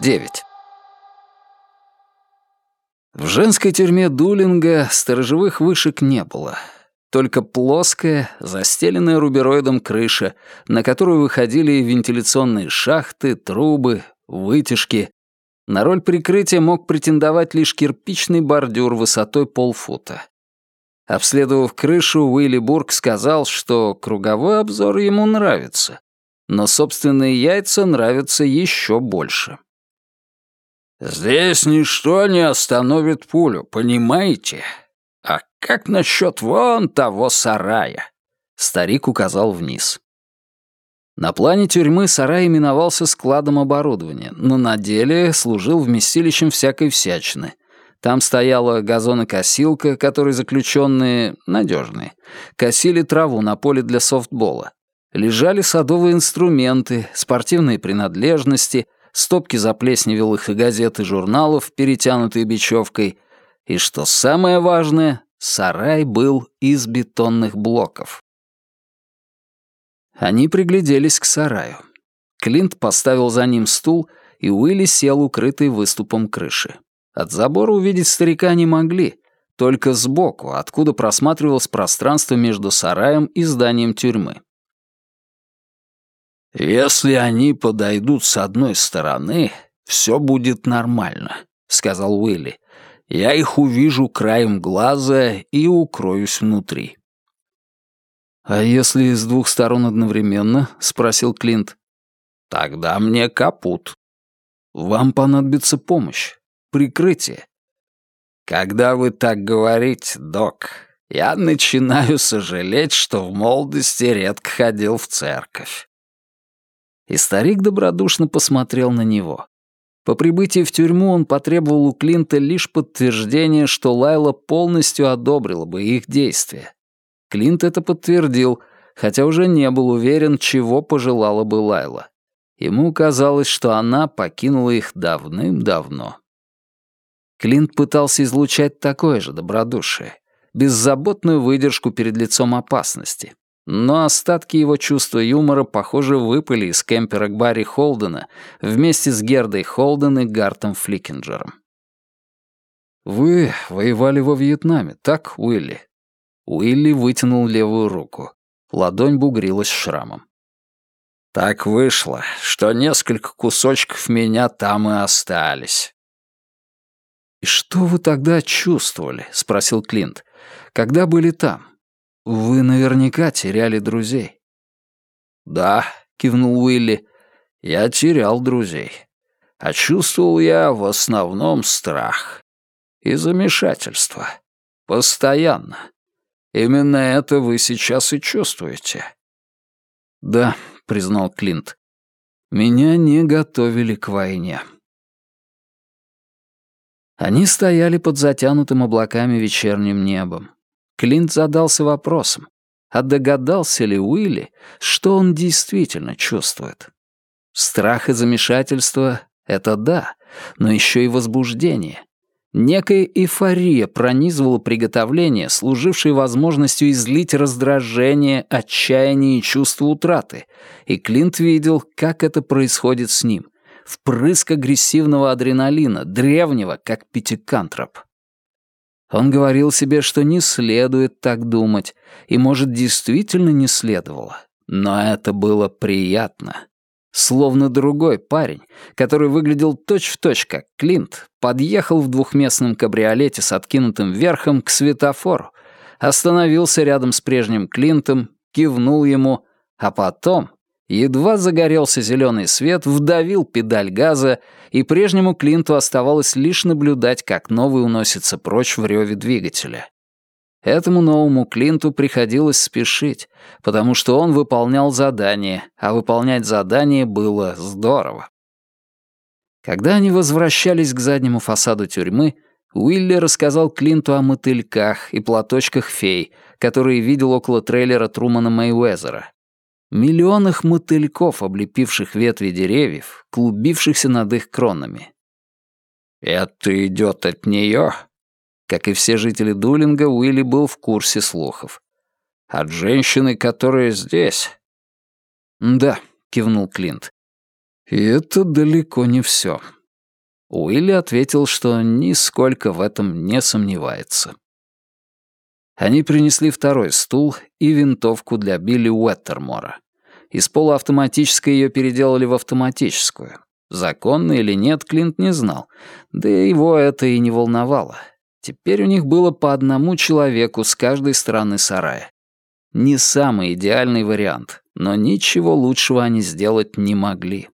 9. В женской тюрьме Дулинга сторожевых вышек не было. Только плоская, застеленная рубероидом крыша, на которую выходили вентиляционные шахты, трубы, вытяжки. На роль прикрытия мог претендовать лишь кирпичный бордюр высотой полфута. Обследовав крышу, Уилли Бург сказал, что круговой обзор ему нравится, но собственные яйца нравятся еще больше. «Здесь ничто не остановит пулю, понимаете? А как насчет вон того сарая?» Старик указал вниз. На плане тюрьмы сарай именовался складом оборудования, но на деле служил вместилищем всякой всячины. Там стояла газонокосилка, которой заключенные, надежные, косили траву на поле для софтбола. Лежали садовые инструменты, спортивные принадлежности — стопки заплесневелых и газет и журналов, перетянутые бечевкой, и, что самое важное, сарай был из бетонных блоков. Они пригляделись к сараю. Клинт поставил за ним стул, и Уилли сел, укрытый выступом крыши. От забора увидеть старика не могли, только сбоку, откуда просматривалось пространство между сараем и зданием тюрьмы. «Если они подойдут с одной стороны, все будет нормально», — сказал Уилли. «Я их увижу краем глаза и укроюсь внутри». «А если с двух сторон одновременно?» — спросил Клинт. «Тогда мне капут». «Вам понадобится помощь, прикрытие». «Когда вы так говорите, док, я начинаю сожалеть, что в молодости редко ходил в церковь и старик добродушно посмотрел на него. По прибытии в тюрьму он потребовал у Клинта лишь подтверждения, что Лайла полностью одобрила бы их действия. Клинт это подтвердил, хотя уже не был уверен, чего пожелала бы Лайла. Ему казалось, что она покинула их давным-давно. Клинт пытался излучать такое же добродушие, беззаботную выдержку перед лицом опасности, но остатки его чувства юмора, похоже, выпали из кемпера Барри Холдена вместе с Гердой Холден и Гартом Фликинджером. «Вы воевали во Вьетнаме, так, Уилли?» Уилли вытянул левую руку. Ладонь бугрилась шрамом. «Так вышло, что несколько кусочков меня там и остались». «И что вы тогда чувствовали?» — спросил Клинт. «Когда были там?» Вы наверняка теряли друзей. Да, кивнул Уилли. Я терял друзей. А чувствовал я в основном страх и замешательство. Постоянно. Именно это вы сейчас и чувствуете. Да, признал Клинт. Меня не готовили к войне. Они стояли под затянутым облаками вечерним небом. Клинт задался вопросом, а догадался ли Уилли, что он действительно чувствует? Страх и замешательство — это да, но еще и возбуждение. Некая эйфория пронизывала приготовление, служившее возможностью излить раздражение, отчаяние и чувство утраты, и Клинт видел, как это происходит с ним. Впрыск агрессивного адреналина, древнего, как пятикантроп. Он говорил себе, что не следует так думать, и, может, действительно не следовало. Но это было приятно. Словно другой парень, который выглядел точь-в-точь точь как Клинт, подъехал в двухместном кабриолете с откинутым верхом к светофору, остановился рядом с прежним Клинтом, кивнул ему, а потом Едва загорелся зеленый свет, вдавил педаль газа, и прежнему Клинту оставалось лишь наблюдать, как новый уносится прочь в реве двигателя. Этому новому Клинту приходилось спешить, потому что он выполнял задание, а выполнять задание было здорово. Когда они возвращались к заднему фасаду тюрьмы, Уилли рассказал Клинту о мотыльках и платочках фей, которые видел около трейлера Трумана Мэйуэзера, миллионах мотыльков, облепивших ветви деревьев, клубившихся над их кронами. «Это идет от нее?» Как и все жители Дулинга, Уилли был в курсе слухов. «От женщины, которая здесь?» «Да», — кивнул Клинт. «И это далеко не все. Уилли ответил, что нисколько в этом не сомневается. Они принесли второй стул и винтовку для Билли Уэттермора. Из полуавтоматической ее переделали в автоматическую. Законно или нет, Клинт не знал. Да его это и не волновало. Теперь у них было по одному человеку с каждой стороны сарая. Не самый идеальный вариант, но ничего лучшего они сделать не могли.